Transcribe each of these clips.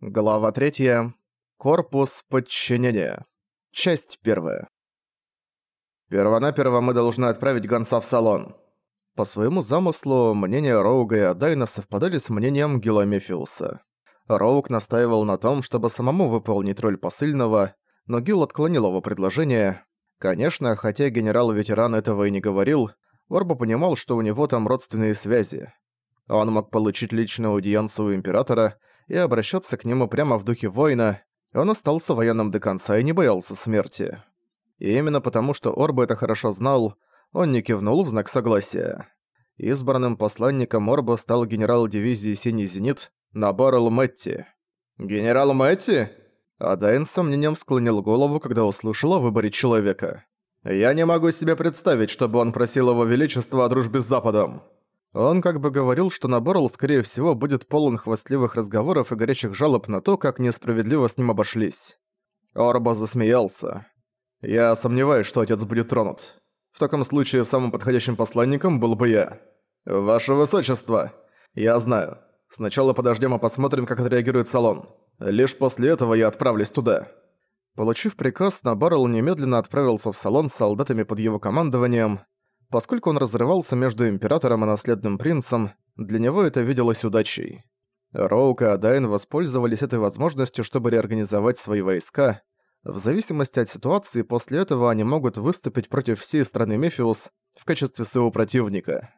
Глава 3. Корпус подчинения. Часть 1. Первонаперво мы должны отправить гонца в салон. По своему замыслу, мнения Роуга и Адайна совпадали с мнением Гила Мефиуса. Роуг настаивал на том, чтобы самому выполнить роль посыльного, но Гил отклонил его предложение. Конечно, хотя генерал-ветеран этого и не говорил, Орба понимал, что у него там родственные связи. Он мог получить личную аудиенцию у Императора – и обращаться к нему прямо в духе воина, он остался военным до конца и не боялся смерти. И именно потому, что Орба это хорошо знал, он не кивнул в знак согласия. Избранным посланником Орба стал генерал дивизии «Синий зенит» Наборл Мэтти. «Генерал Мэтти?» Адайн с сомнением склонил голову, когда услышал о выборе человека. «Я не могу себе представить, чтобы он просил его величества о дружбе с Западом». Он как бы говорил, что Наборл, скорее всего, будет полон хвастливых разговоров и горячих жалоб на то, как несправедливо с ним обошлись. Орба засмеялся. «Я сомневаюсь, что отец будет тронут. В таком случае самым подходящим посланником был бы я. Ваше Высочество! Я знаю. Сначала подождем и посмотрим, как отреагирует салон. Лишь после этого я отправлюсь туда». Получив приказ, Набарл немедленно отправился в салон с солдатами под его командованием, Поскольку он разрывался между Императором и наследным принцем, для него это виделось удачей. Роук и Адайн воспользовались этой возможностью, чтобы реорганизовать свои войска. В зависимости от ситуации, после этого они могут выступить против всей страны Мефиус в качестве своего противника.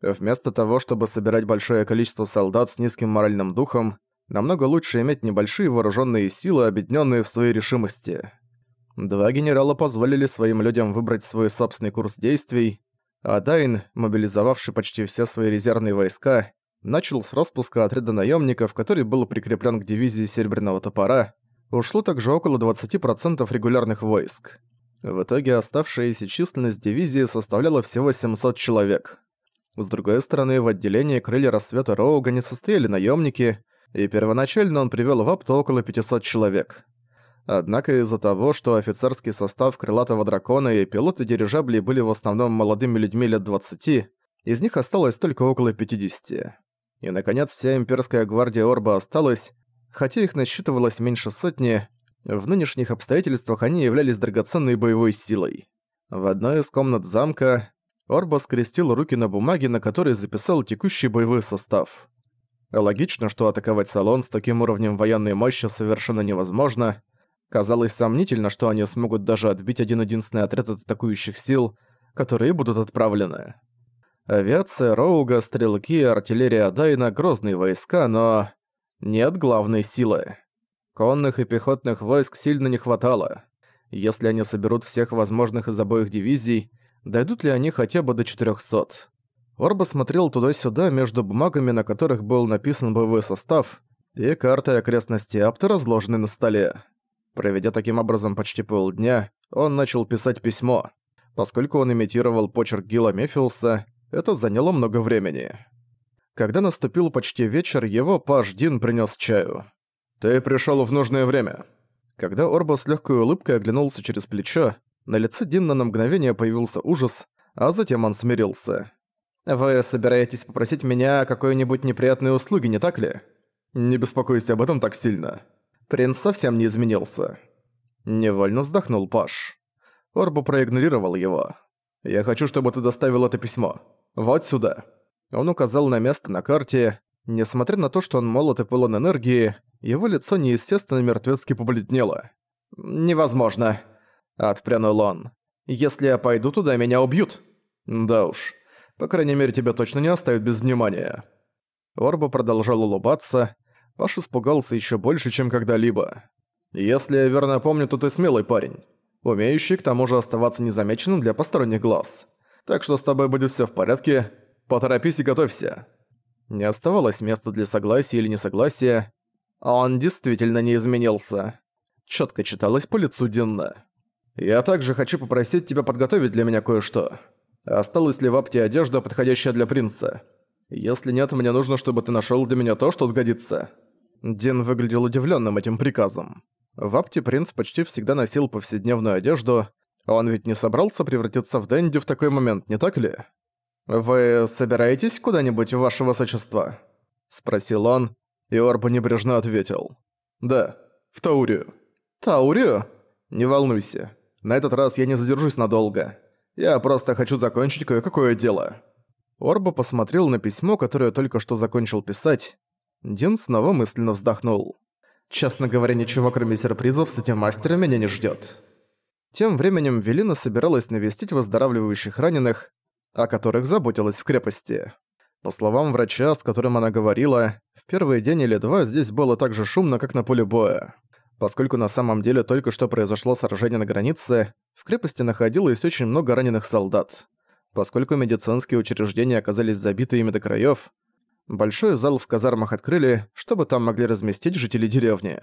Вместо того, чтобы собирать большое количество солдат с низким моральным духом, намного лучше иметь небольшие вооруженные силы, объединенные в своей решимости. Два генерала позволили своим людям выбрать свой собственный курс действий, а Дайн, мобилизовавший почти все свои резервные войска, начал с распуска отряда наемников, который был прикреплен к дивизии Серебряного Топора, ушло также около 20% регулярных войск. В итоге оставшаяся численность дивизии составляла всего 700 человек. С другой стороны, в отделении Крылья Рассвета Роуга не состояли наемники, и первоначально он привел в Апто около 500 человек. Однако из-за того, что офицерский состав Крылатого Дракона и пилоты дирижаблей были в основном молодыми людьми лет 20, из них осталось только около 50. И, наконец, вся имперская гвардия Орба осталась, хотя их насчитывалось меньше сотни, в нынешних обстоятельствах они являлись драгоценной боевой силой. В одной из комнат замка Орба скрестил руки на бумаге, на которой записал текущий боевой состав. Логично, что атаковать салон с таким уровнем военной мощи совершенно невозможно, Казалось сомнительно, что они смогут даже отбить один-единственный отряд от атакующих сил, которые будут отправлены. Авиация Роуга, стрелки, артиллерия Дайна — грозные войска, но... Нет главной силы. Конных и пехотных войск сильно не хватало. Если они соберут всех возможных из обоих дивизий, дойдут ли они хотя бы до 400? Орба смотрел туда-сюда между бумагами, на которых был написан боевой состав, и картой окрестности Апта, разложенной на столе. Проведя таким образом почти полдня, он начал писать письмо. Поскольку он имитировал почерк Гила Мефиуса, это заняло много времени. Когда наступил почти вечер, его паж Дин принес чаю. «Ты пришел в нужное время». Когда Орба с легкой улыбкой оглянулся через плечо, на лице Динна на мгновение появился ужас, а затем он смирился. «Вы собираетесь попросить меня о какой-нибудь неприятной услуге, не так ли?» «Не беспокойся об этом так сильно. Принц совсем не изменился. Невольно вздохнул Паш. Орбу проигнорировал его. «Я хочу, чтобы ты доставил это письмо. Вот сюда». Он указал на место на карте. Несмотря на то, что он молод и полон энергии, его лицо неестественно мертвецки побледнело. «Невозможно», — отпрянул он. «Если я пойду туда, меня убьют». «Да уж. По крайней мере, тебя точно не оставят без внимания». Орба продолжал улыбаться, Паш испугался еще больше, чем когда-либо. «Если я верно помню, то ты смелый парень, умеющий к тому же оставаться незамеченным для посторонних глаз. Так что с тобой будет все в порядке, поторопись и готовься». Не оставалось места для согласия или несогласия. Он действительно не изменился. Четко читалось по лицу Динна. «Я также хочу попросить тебя подготовить для меня кое-что. Осталась ли в апте одежда, подходящая для принца? Если нет, мне нужно, чтобы ты нашел для меня то, что сгодится». Дин выглядел удивленным этим приказом. В Апте принц почти всегда носил повседневную одежду, он ведь не собрался превратиться в Дэнди в такой момент, не так ли? «Вы собираетесь куда-нибудь, ваше высочество?» Спросил он, и Орба небрежно ответил. «Да, в Таурию». «Таурию?» «Не волнуйся. На этот раз я не задержусь надолго. Я просто хочу закончить кое-какое дело». Орба посмотрел на письмо, которое только что закончил писать. Дин снова мысленно вздохнул. «Честно говоря, ничего кроме сюрпризов с этим мастером меня не ждёт». Тем временем Велина собиралась навестить выздоравливающих раненых, о которых заботилась в крепости. По словам врача, с которым она говорила, в первый день или два здесь было так же шумно, как на поле боя. Поскольку на самом деле только что произошло сражение на границе, в крепости находилось очень много раненых солдат. Поскольку медицинские учреждения оказались забиты ими до краёв, большой зал в казармах открыли, чтобы там могли разместить жителей деревни.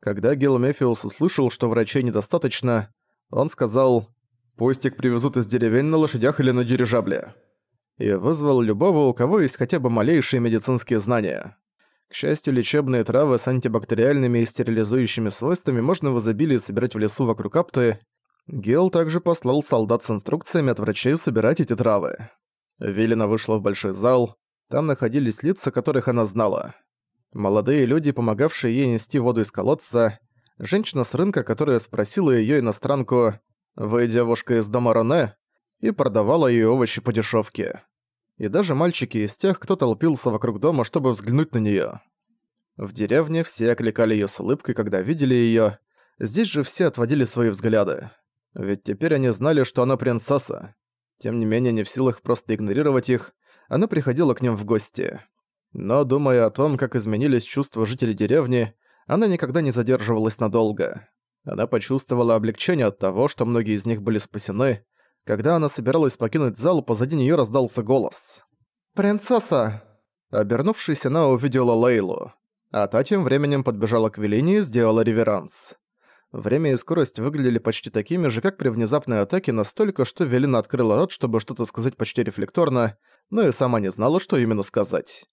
Когда Гил Мефиус услышал, что врачей недостаточно, он сказал «Пусть их привезут из деревень на лошадях или на дирижабле» и вызвал любого, у кого есть хотя бы малейшие медицинские знания. К счастью, лечебные травы с антибактериальными и стерилизующими свойствами можно в изобилии собирать в лесу вокруг Апты. Гел также послал солдат с инструкциями от врачей собирать эти травы. Велина вышла в большой зал. Там находились лица, которых она знала. Молодые люди, помогавшие ей нести воду из колодца, женщина с рынка, которая спросила её иностранку «Вы девушка из дома Роне?» и продавала ей овощи по дешевке. И даже мальчики из тех, кто толпился вокруг дома, чтобы взглянуть на неё. В деревне все окликали её с улыбкой, когда видели её. Здесь же все отводили свои взгляды. Ведь теперь они знали, что она принцесса. Тем не менее, не в силах просто игнорировать их, она приходила к ним в гости. Но, думая о том, как изменились чувства жителей деревни, она никогда не задерживалась надолго. Она почувствовала облегчение от того, что многие из них были спасены. Когда она собиралась покинуть зал, позади неё раздался голос. «Принцесса!» Обернувшись, она увидела Лейлу. А та тем временем подбежала к Велине и сделала реверанс. Время и скорость выглядели почти такими же, как при внезапной атаке, настолько, что Велина открыла рот, чтобы что-то сказать почти рефлекторно, но и сама не знала, что именно сказать.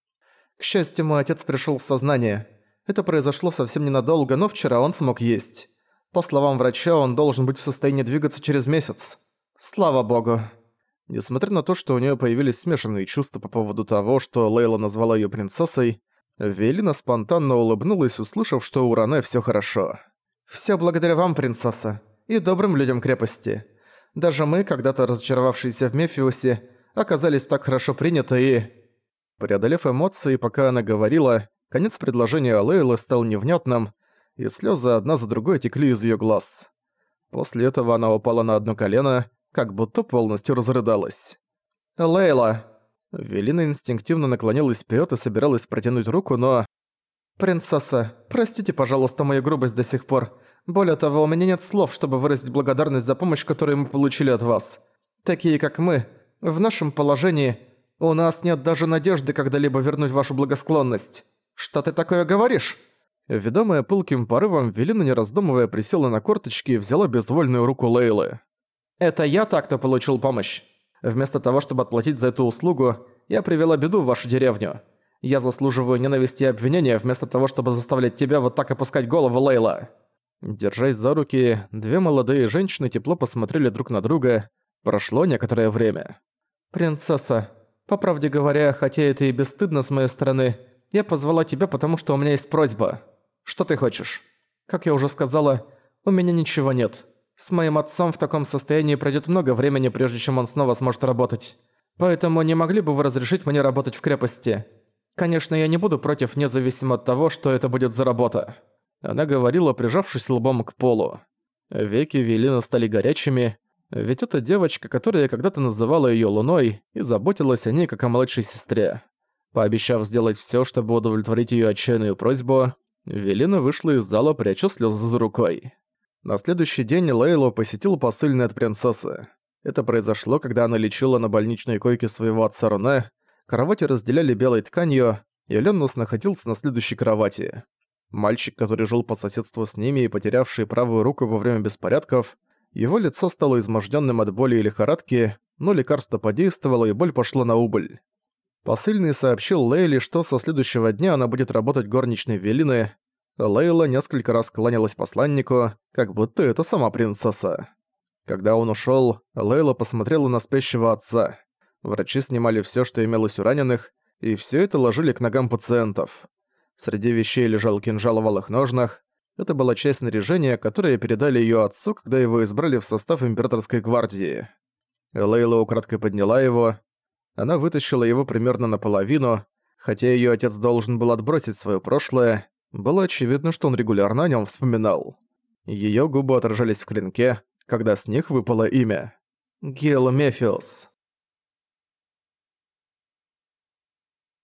К счастью, мой отец пришёл в сознание. Это произошло совсем ненадолго, но вчера он смог есть. По словам врача, он должен быть в состоянии двигаться через месяц. Слава богу. Несмотря на то, что у нее появились смешанные чувства по поводу того, что Лейла назвала ее принцессой, Велина спонтанно улыбнулась, услышав, что у Ране все хорошо. «Все благодаря вам, принцесса, и добрым людям крепости. Даже мы, когда-то разочаровавшиеся в Мефиусе, оказались так хорошо приняты и...» Преодолев эмоции, пока она говорила, Конец предложения Лейлы стал невнятным, и слезы одна за другой текли из ее глаз. После этого она упала на одно колено, как будто полностью разрыдалась. «Лейла!» Велина инстинктивно наклонилась вперед и собиралась протянуть руку, но... «Принцесса, простите, пожалуйста, мою грубость до сих пор. Более того, у меня нет слов, чтобы выразить благодарность за помощь, которую мы получили от вас. Такие, как мы, в нашем положении, у нас нет даже надежды когда-либо вернуть вашу благосклонность». «Что ты такое говоришь?» Ведомая пылким порывом, Велина, не раздумывая, присела на корточки и взяла безвольную руку Лейлы. «Это я так-то получил помощь. Вместо того, чтобы отплатить за эту услугу, я привела беду в вашу деревню. Я заслуживаю ненависти и обвинения, вместо того, чтобы заставлять тебя вот так опускать голову, Лейла». Держась за руки, две молодые женщины тепло посмотрели друг на друга. Прошло некоторое время. «Принцесса, по правде говоря, хотя это и бесстыдно с моей стороны, я позвала тебя, потому что у меня есть просьба. Что ты хочешь? Как я уже сказала, у меня ничего нет. С моим отцом в таком состоянии пройдет много времени, прежде чем он снова сможет работать. Поэтому не могли бы вы разрешить мне работать в крепости? Конечно, я не буду против, независимо от того, что это будет за работа». Она говорила, прижавшись лбом к полу. Веки Велины стали горячими, ведь это девочка, которая когда-то называла её Луной и заботилась о ней как о младшей сестре. Пообещав сделать всё, чтобы удовлетворить её отчаянную просьбу, Велина вышла из зала, пряча слёзы за рукой. На следующий день Лейлу посетил посыльный от принцессы. Это произошло, когда она лечила на больничной койке своего отца Руне, кровати разделяли белой тканью, и Леннус находился на следующей кровати. Мальчик, который жил по соседству с ними и потерявший правую руку во время беспорядков, его лицо стало измождённым от боли и лихорадки, но лекарство подействовало и боль пошла на убыль. Посыльный сообщил Лейле, что со следующего дня она будет работать горничной Велины. Лейла несколько раз кланялась посланнику, как будто это сама принцесса. Когда он ушёл, Лейла посмотрела на спящего отца. Врачи снимали всё, что имелось у раненых, и всё это ложили к ногам пациентов. Среди вещей лежал кинжал в алых ножнах, Это была часть снаряжения, которое передали её отцу, когда его избрали в состав императорской гвардии. Лейла украдкой подняла его. Она вытащила его примерно наполовину, хотя её отец должен был отбросить своё прошлое, было очевидно, что он регулярно о нём вспоминал. Её губы отражались в клинке, когда с них выпало имя. Гел Мефиус.